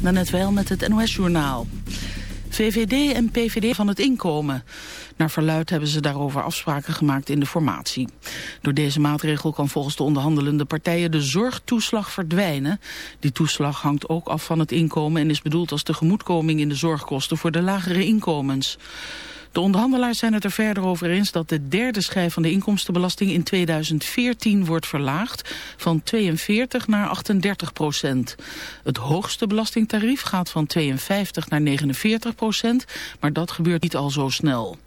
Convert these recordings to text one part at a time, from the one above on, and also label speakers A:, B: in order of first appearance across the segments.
A: net wel met het NOS-journaal. VVD en PVD van het inkomen. Naar verluid hebben ze daarover afspraken gemaakt in de formatie. Door deze maatregel kan volgens de onderhandelende partijen de zorgtoeslag verdwijnen. Die toeslag hangt ook af van het inkomen en is bedoeld als tegemoetkoming in de zorgkosten voor de lagere inkomens. De onderhandelaars zijn het er verder over eens dat de derde schijf van de inkomstenbelasting in 2014 wordt verlaagd van 42 naar 38 procent. Het hoogste belastingtarief gaat van 52 naar 49 procent, maar dat gebeurt niet al zo snel.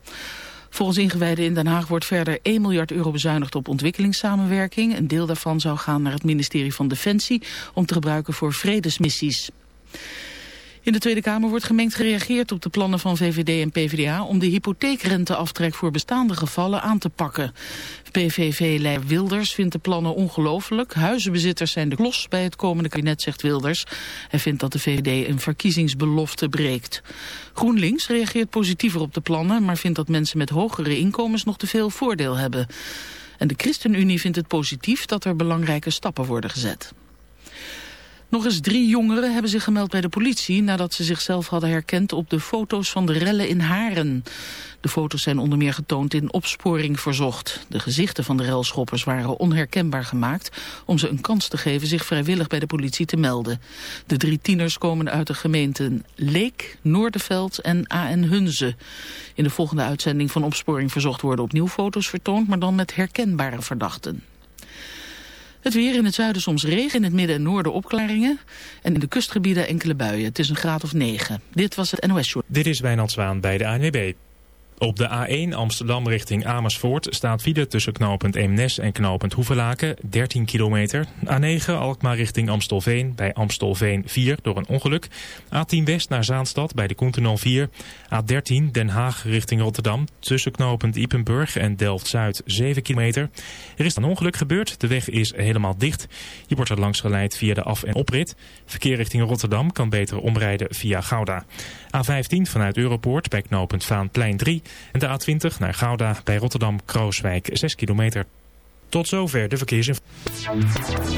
A: Volgens ingewijden in Den Haag wordt verder 1 miljard euro bezuinigd op ontwikkelingssamenwerking. Een deel daarvan zou gaan naar het ministerie van Defensie om te gebruiken voor vredesmissies. In de Tweede Kamer wordt gemengd gereageerd op de plannen van VVD en PvdA om de hypotheekrenteaftrek voor bestaande gevallen aan te pakken. PVV-leider Wilders vindt de plannen ongelooflijk. Huizenbezitters zijn de klos bij het komende kabinet, zegt Wilders. Hij vindt dat de VVD een verkiezingsbelofte breekt. GroenLinks reageert positiever op de plannen, maar vindt dat mensen met hogere inkomens nog te veel voordeel hebben. En de ChristenUnie vindt het positief dat er belangrijke stappen worden gezet. Nog eens drie jongeren hebben zich gemeld bij de politie... nadat ze zichzelf hadden herkend op de foto's van de rellen in Haren. De foto's zijn onder meer getoond in opsporing verzocht. De gezichten van de relschoppers waren onherkenbaar gemaakt... om ze een kans te geven zich vrijwillig bij de politie te melden. De drie tieners komen uit de gemeenten Leek, Noorderveld en A.N. Hunze. In de volgende uitzending van opsporing verzocht worden opnieuw foto's vertoond... maar dan met herkenbare verdachten. Het weer in het zuiden soms regen, in het midden en noorden opklaringen. En in de kustgebieden enkele buien. Het is een graad of 9. Dit was het NOS Show.
B: Dit is Wijnand Zwaan bij de ANWB. Op de A1 Amsterdam richting Amersfoort staat file tussen knooppunt Eemnes en knooppunt Hoevelaken, 13 kilometer. A9 Alkmaar richting Amstelveen, bij Amstelveen 4 door een ongeluk. A10 West naar Zaanstad bij de Koentunnel 4. A13 Den Haag richting Rotterdam, tussen knooppunt Ipenburg en Delft-Zuid 7 kilometer. Er is een ongeluk gebeurd, de weg is helemaal dicht. Je wordt er langs geleid via de af- en oprit. Verkeer richting Rotterdam kan beter omrijden via Gouda. A15 vanuit Europoort bij knooppunt Vaanplein 3 en de A20 naar Gouda bij Rotterdam-Krooswijk 6 kilometer. Tot zover de verkeersinformatie.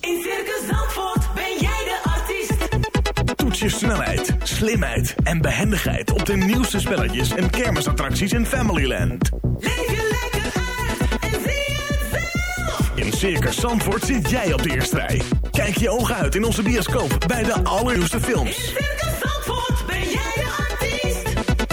C: In Circus Zandvoort ben jij de artiest.
D: Toets je snelheid, slimheid en behendigheid op de nieuwste spelletjes en kermisattracties in Familyland.
C: Leef je lekker uit en zie het zelf.
D: In Circus Zandvoort zit jij op de eerste rij. Kijk je ogen uit in onze bioscoop bij de allernieuwste
C: In
D: films.
C: Circus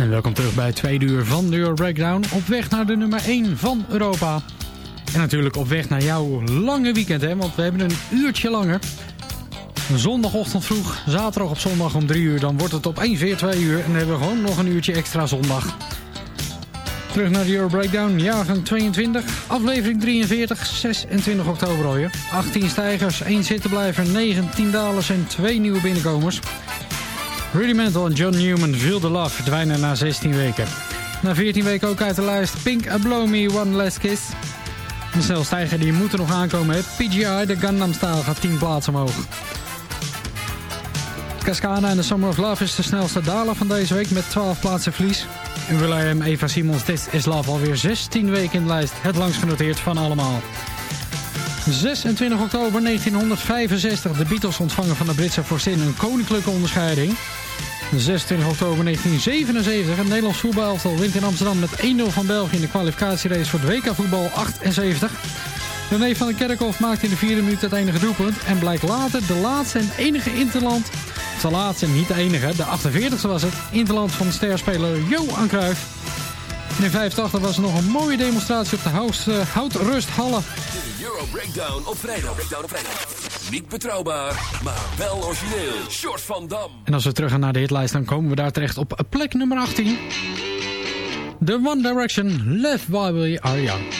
E: En welkom terug bij het tweede uur van de Euro Breakdown. Op weg naar de nummer 1 van Europa. En natuurlijk op weg naar jouw lange weekend, hè? Want we hebben een uurtje langer. Zondagochtend vroeg, zaterdag op zondag om 3 uur. Dan wordt het opeens weer 2 uur. En dan hebben we gewoon nog een uurtje extra zondag. Terug naar de Euro Breakdown, jaargang 22, aflevering 43, 26 oktober alweer. 18 stijgers, 1 zittenblijver, 19 dalers en 2 nieuwe binnenkomers. Rudimental en John Newman viel the Love verdwijnen na 16 weken. Na 14 weken ook uit de lijst Pink A Blow Me One Last Kiss. De snelstijger die moet er nog aankomen. PGI, de Gundam Style, gaat 10 plaatsen omhoog. Cascana en The Summer of Love is de snelste daler van deze week met 12 plaatsen verlies.
F: En Will.i.am, Eva Simons, Dit is Love alweer 16 weken in de lijst. Het langst genoteerd van allemaal. 26 oktober 1965. De Beatles ontvangen van de Britse voorzin een koninklijke onderscheiding. 26 oktober 1977. Het Nederlands voetbalelftal wint in Amsterdam met 1-0 van België... in de kwalificatierace voor het WK voetbal 78. René van den Kerkhoff maakt in de vierde minuut het enige doelpunt... en blijkt later de laatste en enige interland... de laatste en niet de enige, de 48e was het... interland van de sterspeler Johan Cruijff. In 85 was er nog een mooie demonstratie op de House, uh, Houtrusthallen.
G: De Euro Breakdown op vrijdag. Niet betrouwbaar, maar wel origineel. Short van Dam.
F: En als we terug gaan naar de hitlijst, dan komen we daar terecht op plek nummer 18. The One Direction, Left While We Are Young.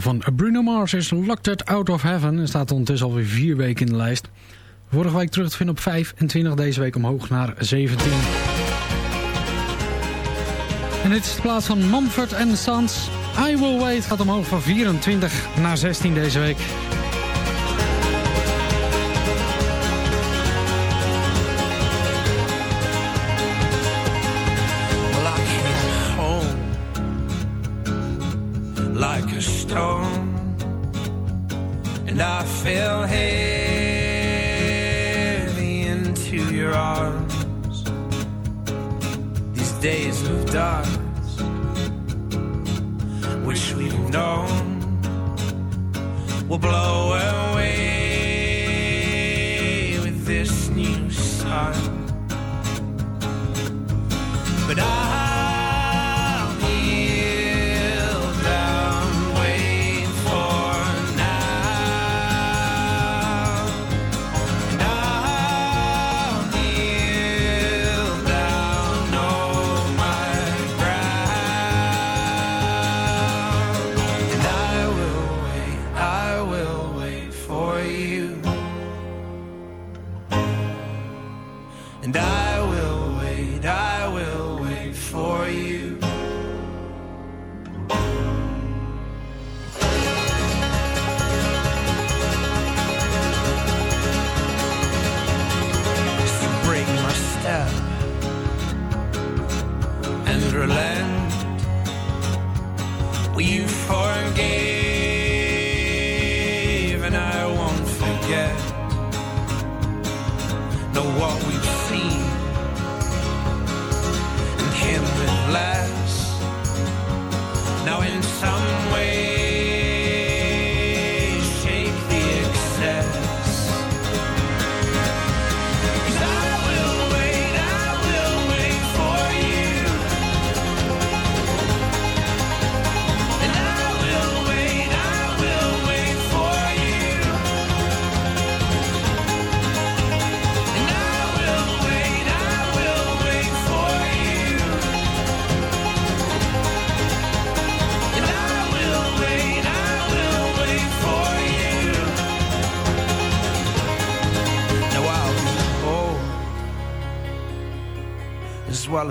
E: van Bruno Mars is Locked It Out of Heaven. En staat ondertussen alweer vier weken in de lijst. Vorige week terug te vinden op 25, deze week omhoog naar 17. En dit is de plaats van Mumford Sons. I Will Wait gaat omhoog van 24 naar 16 deze week.
H: fell heavy into your arms. These days of dust, which we've known, will blow away.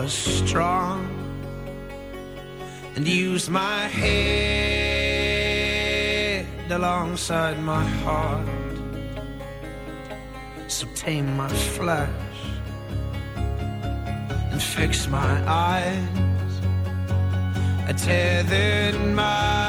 H: was strong and used my head alongside my heart. So tame my flesh and fix my eyes. I tethered my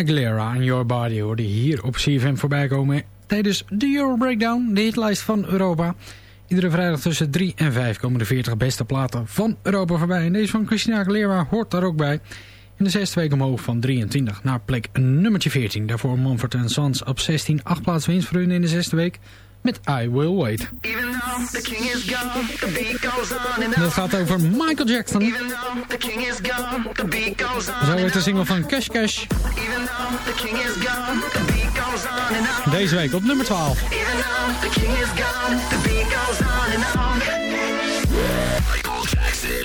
E: Aguilera en Your Body hoorde hier op CFM voorbij komen tijdens de Euro Breakdown, de hitlijst van Europa. Iedere vrijdag tussen 3 en 5 komen de 40 beste platen van Europa voorbij. En deze van Christina Aguilera hoort daar ook bij. In de zesde week omhoog van 23 naar plek nummertje 14. Daarvoor Mumford Sons op 16. 8 plaats winst voor hun in de zesde week met I Will Wait. En dat gaat over Michael Jackson. Zo heet de single van Cash Cash. Deze week op nummer 12.
I: Michael Jackson.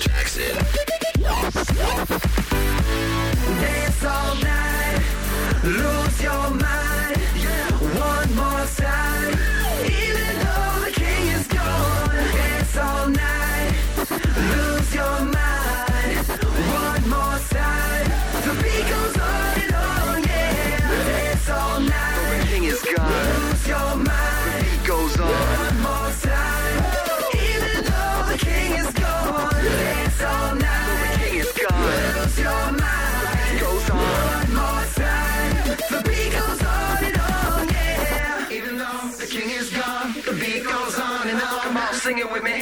J: Jackson.
I: Dance all night, lose your mind. Yeah. One more time,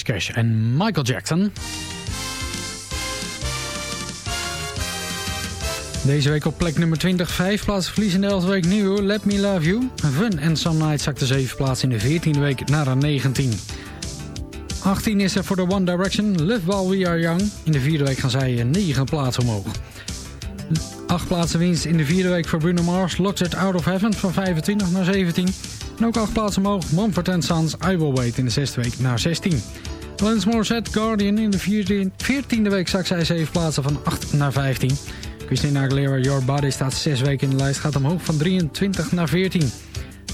E: Cash en Michael Jackson. Deze week op plek nummer 20, 5 plaatsen verlies in de 11e week nieuw. Let Me Love You. Fun and Some Night zakte 7 plaatsen in de 14e week naar een 19. 18 is er voor de One Direction. Live While We Are Young. In de vierde week gaan zij 9 plaatsen omhoog. 8 plaatsen winst in de vierde week voor Bruno Mars. Locks It Out of Heaven van 25 naar 17. En ook 8 plaatsen omhoog. Mumford Sons I Will Wait in de zesde week naar 16. Lance Morissette Guardian in de 14e week zak zij 7 plaatsen van 8 naar 15. Christina Aguilera Your Body staat 6 weken in de lijst. Gaat omhoog van 23 naar 14.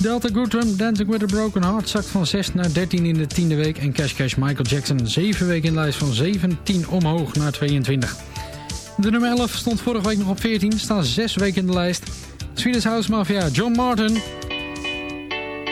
E: Delta Goodrum Dancing with a Broken Heart zakt van 6 naar 13 in de 10e week. En Cash Cash Michael Jackson 7 weken in de lijst van 17 omhoog naar 22. De nummer 11 stond vorige week nog op 14. Staan 6 weken in de lijst. Swedish House Mafia John Martin.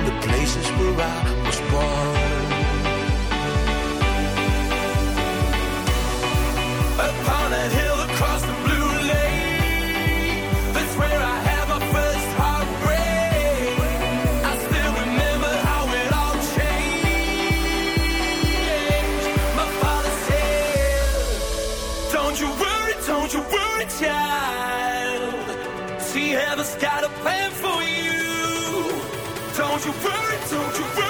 K: from the places where I was born. Upon a hill you worry, don't you worry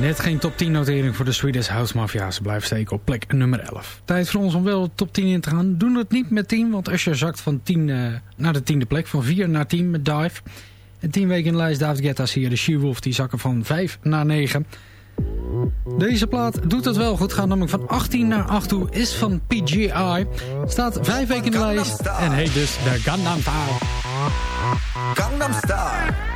E: Net geen top 10 notering voor de Swedish House Mafia. Ze blijven steken op plek nummer 11. Tijd voor ons om wel top 10 in te gaan. Doen het niet met 10, want Usher zakt van 10 eh, naar de tiende plek. Van 4 naar 10 met Dive. En 10 weken in de lijst David Guetta zie je de She-Wolf. Die zakken van 5 naar 9. Deze plaat doet het wel goed. Gaat namelijk van 18 naar 8 toe. Is van PGI. Staat 5 weken in de lijst. En heet dus de Gangnam Style.
L: Gangnam Style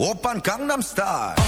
L: Open Gangnam Style.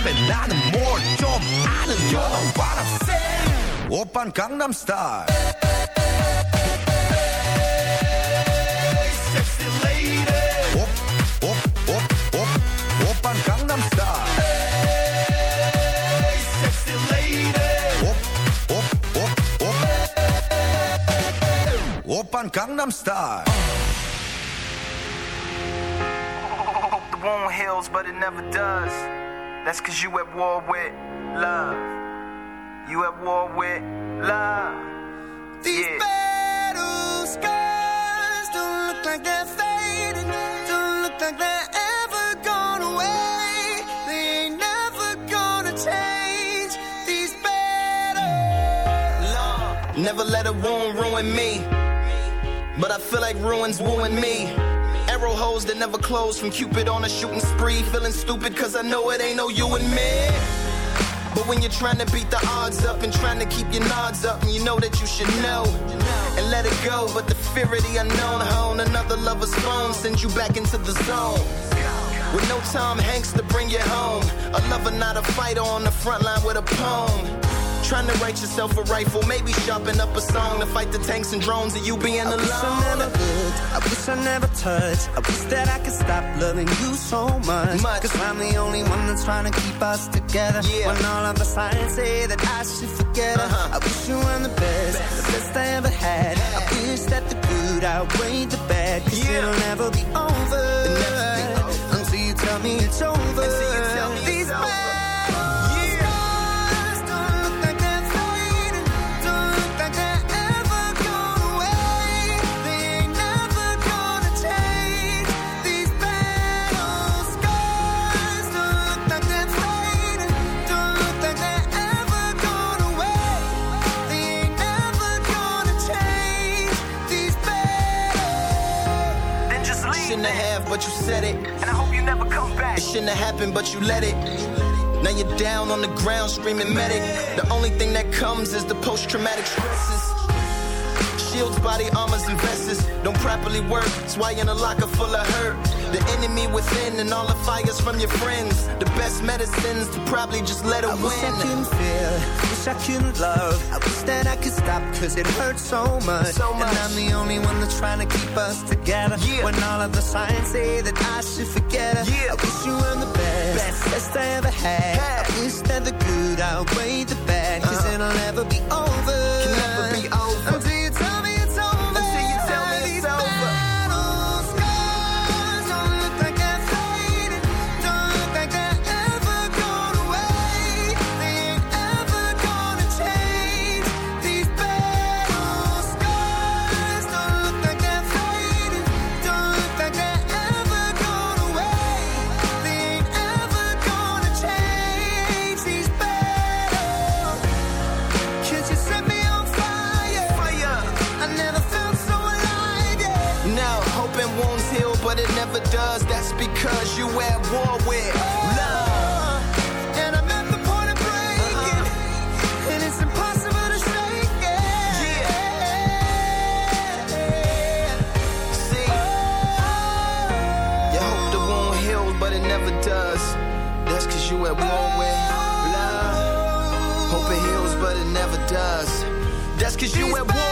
L: Baby, baby, not a more 좀 아는 norm. You know what I'm saying? 오빤 강남 스타일. Sexy lady. 옵, 옵, 옵, 옵. 오빤 강남 스타일. Sexy lady. 옵, 옵, 옵, 옵. 오빤 강남 스타일.
M: Hope the wound heals, but it never does. That's cause you at war with love. You at war with love.
N: These
M: yeah.
N: battle scars don't look like they're fading. Don't look like they're ever gone away. They ain't never gonna change. These battles.
M: Love Never let a wound ruin me. But I feel like ruins wooing me. Arrow holes that never close from Cupid on a shooting spree. Feeling stupid cause I know it ain't no you and me. But when you're trying to beat the odds up and trying to keep your nods up, and you know that you should know and let it go. But the fear of the unknown, hone another lover's phone sends you back into the zone. With no Tom Hanks to bring you home. A lover, not a fighter on the front line with a poem. Trying to write yourself a rifle, maybe sharpen up a song to fight the tanks and drones of you being
N: I
M: alone.
N: wish I never looked, I wish I never touched. I wish that I could stop loving you so much. Cause I'm the only one that's trying to keep us together. Yeah. When all of the signs say that I should forget her.
M: Uh-huh.
N: I wish you were the best, the best I ever had. I wish that the good outweighed the bad. Cause it'll never be over. Until you tell me it's over. These battles,
M: Shouldn't have, but you said it. And I hope you never come back. It shouldn't have happened, but you let it. Now you're down on the ground screaming medic. The only thing that comes is the post traumatic stresses. Shields, body armors, and vests don't properly work. That's why you're in a locker full of hurt. The enemy within and all the fires from your friends. The best medicines to probably just let it
N: I wish I couldn't feel, wish I couldn't love. I wish that I could stop, cause it hurts so much.
M: So much.
N: And I'm the only one that's trying to keep us together.
M: Yeah.
N: When all of the signs say that I should forget her.
M: Yeah.
N: I wish you were the best,
M: Best.
N: best I ever had.
M: Had.
N: I wish that the good outweighed the bad, cause
M: Uh-huh.
N: it'll never be over.
M: Can never be over. That's cause you at war with love. Hope it heals, but it never does. That's cause you at war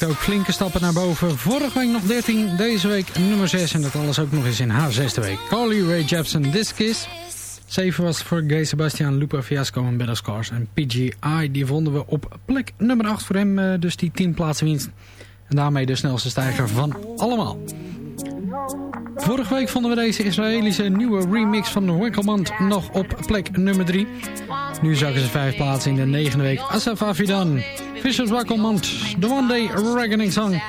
E: maakt ook flinke stappen naar boven. Vorige week nog 13, deze week nummer 6. En dat alles ook nog eens in haar zesde week. Carly Ray Jepsen, This Kiss. 7 was voor Gay Sebastian, Lupa Fiasco en Better Scars. En PGI, die vonden we op plek nummer 8 voor hem. Eh, dus die 10 plaatsen winst. En daarmee de snelste stijger van allemaal. Vorige week vonden we deze Israëlische nieuwe remix van Winkelmand nog op plek nummer 3. Nu zakken ze vijf plaatsen in de negende week. Asaf Avidan, Vicious Winkelmand, The One Day Reckoning Song.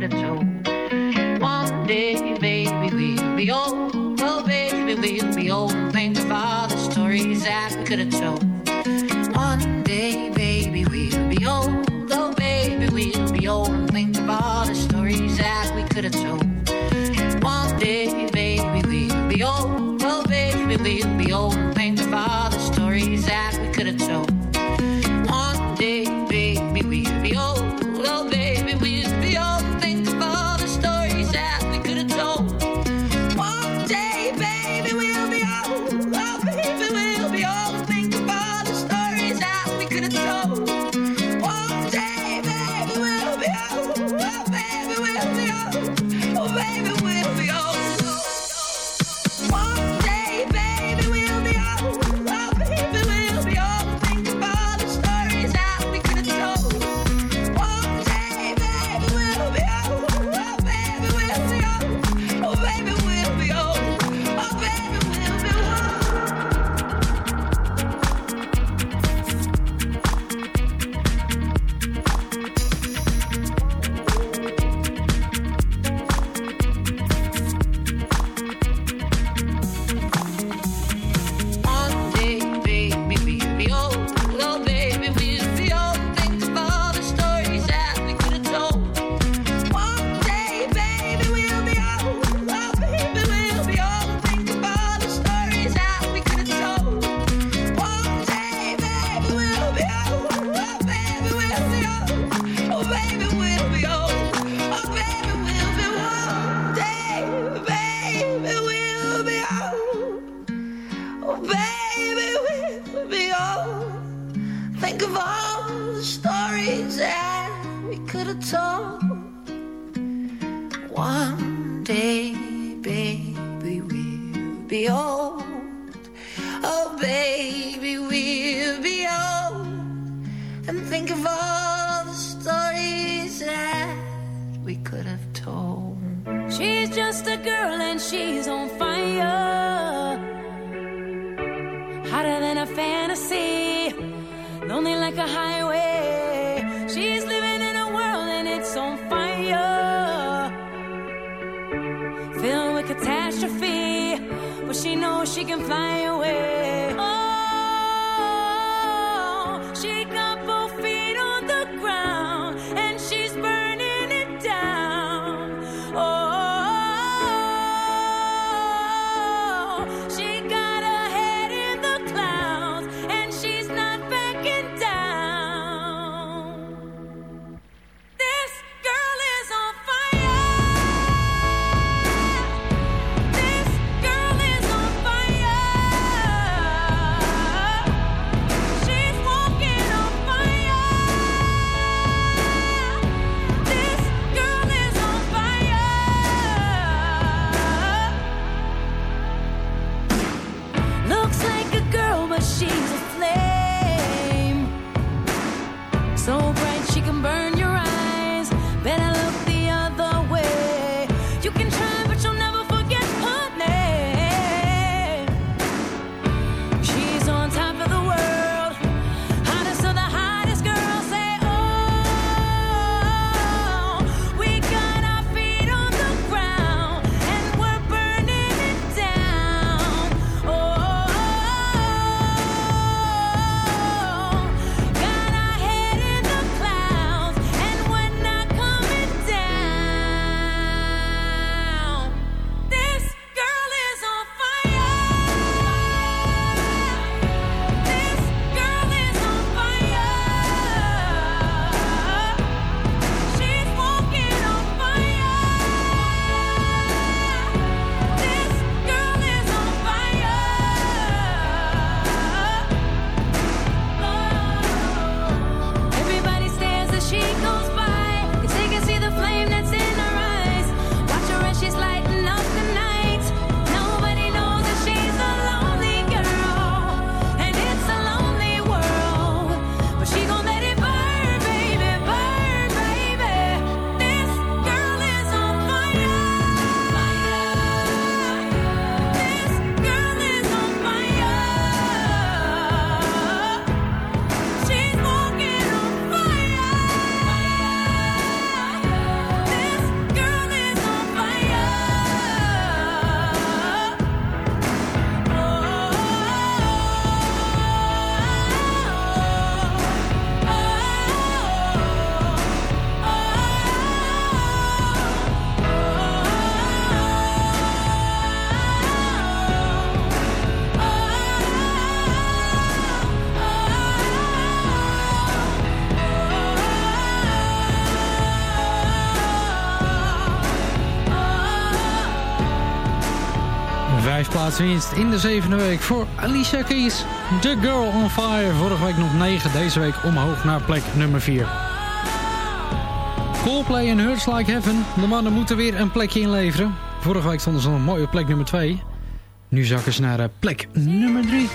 O: could have told. One day, baby, we'll be old. Oh, baby, we'll be old. Think of all the stories I could have told. we could have talked one day, baby, we'll be old. Oh, baby, we'll be old and think of all the stories that we could have told.
P: She's just a girl and she's on fire, hotter than a fantasy, lonely like a highway. she can fly away. In
Q: de zevende week voor Alicia Keys. The Girl on Fire. Vorige week nog 9, deze week omhoog naar plek nummer 4. Coldplay en Hurts Like Heaven. De mannen moeten weer een plekje inleveren. Vorige week stonden ze nog mooi op plek nummer 2. Nu zakken ze naar eh, plek nummer 3.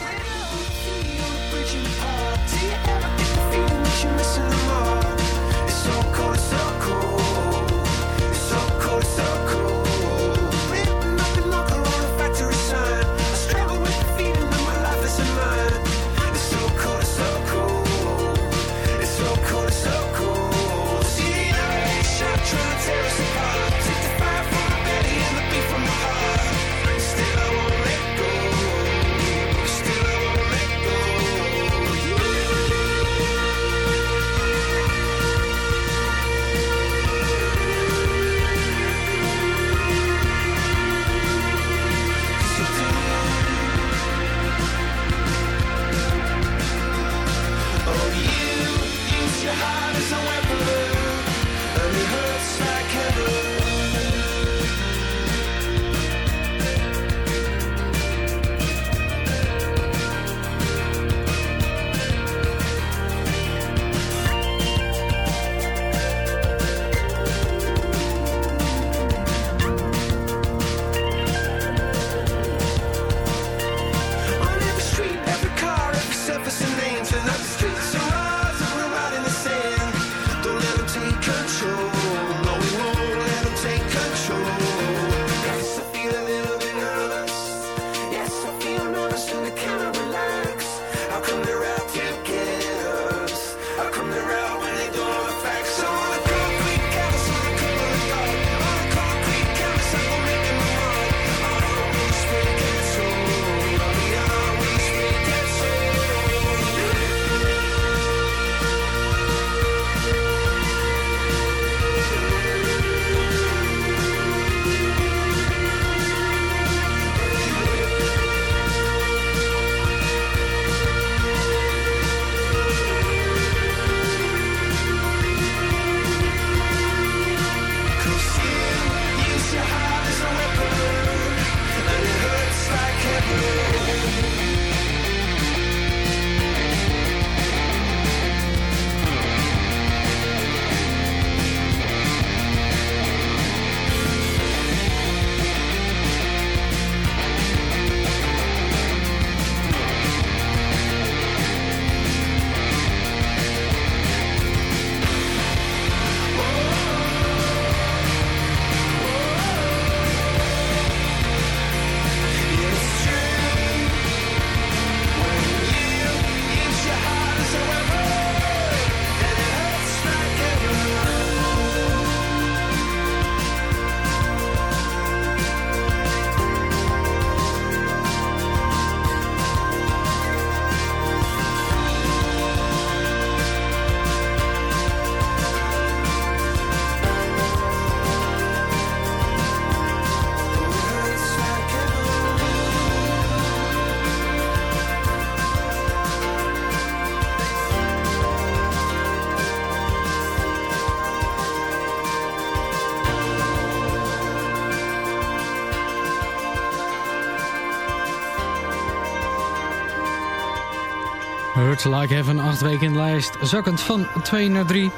Q: Like Heaven, acht weken in de lijst. Zakkend van 2 naar 3.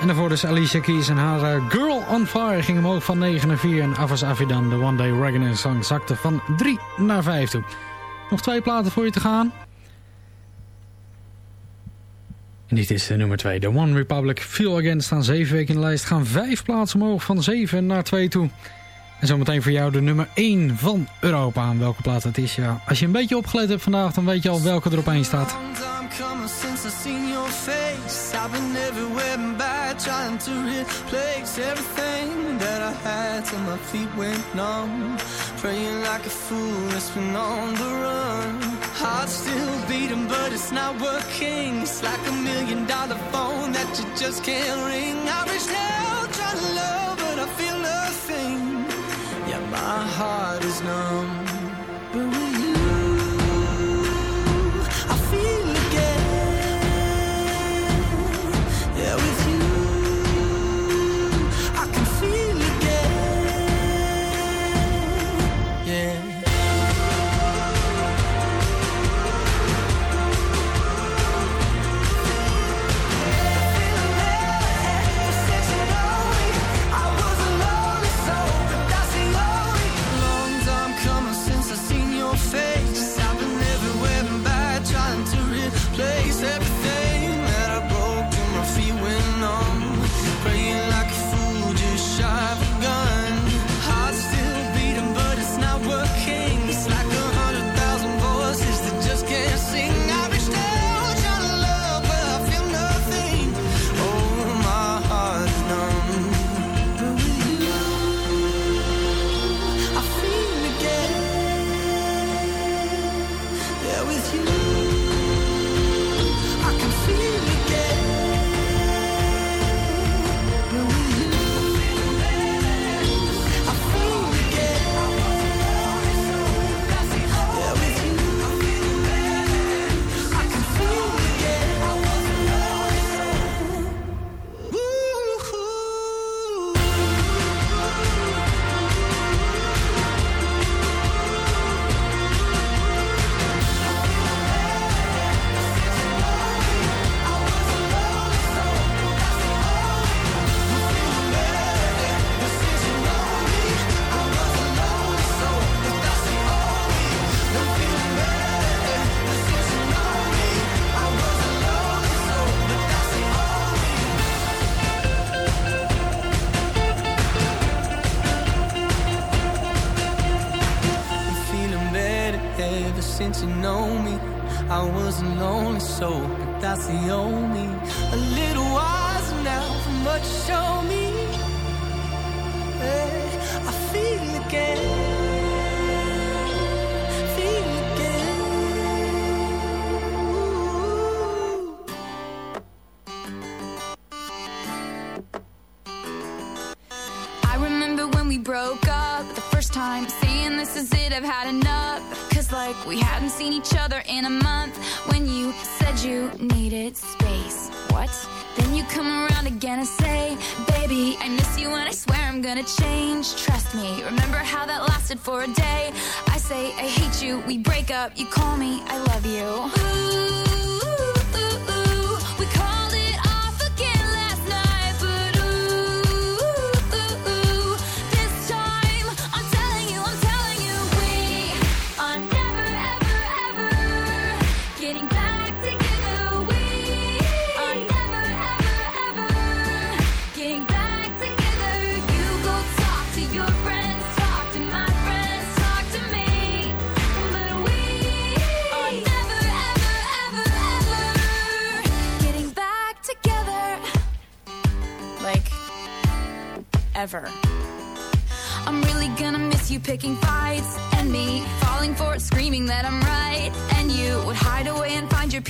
Q: En daarvoor dus Alicia Keys en haar eh, Girl on Fire ging omhoog van 9 naar 4. En Avas Avidan, de One Day Reggae Song, zakte van 3 naar 5 toe. Nog twee platen voor je te gaan. En dit is de nummer 2, The One Republic. Feel Again staan 7 weken in de lijst. Gaan 5 plaatsen omhoog van 7 naar 2 toe. En zometeen voor jou de nummer 1 van Europa. En welke plaat het is, ja. Als je een beetje opgelet hebt vandaag, dan weet je al welke er op 1 staat.
F: My heart is numb.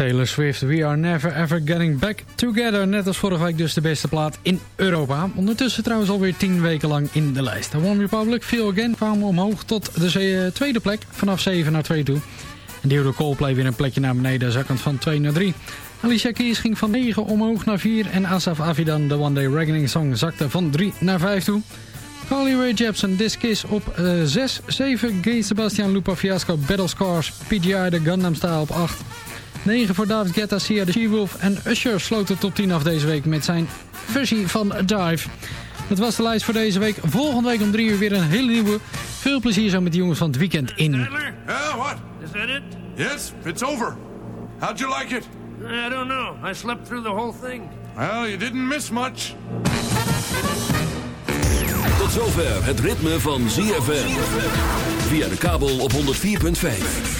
E: Taylor Swift, We Are Never Ever Getting Back Together. Net als vorige week dus de beste plaat in Europa. Ondertussen trouwens alweer 10 weken lang in de lijst. One Republic, Feel Again kwamen omhoog tot de ze- tweede plek. Vanaf 7 naar 2 toe. En die hielden Coldplay weer een plekje naar beneden, zakkend van 2 naar 3. Alicia Keys ging van 9 omhoog naar 4. En Asaf Avidan, de One Day Reckoning Song, zakte van 3 naar 5 toe. Carly Rae Jepsen, This Kiss op 6. 7, Gay Sebastian Lupa Fiasco, Battle Scars, PGI, de Gundam Style op 8. 9 voor David Guetta, Sia de She-Wolf en Usher sloot de top 10 af deze week met zijn versie van Dive. Dat was de lijst voor deze week. Volgende week om 3 uur weer een hele nieuwe. Veel plezier zo met de jongens van het weekend in.
R: Yeah, what? Is that it? Yes, it's over. How'd you like it?
S: I don't know. I slept through the whole thing.
R: Well, you didn't miss much.
G: Tot zover het ritme van ZFM. Via de kabel op 104.5.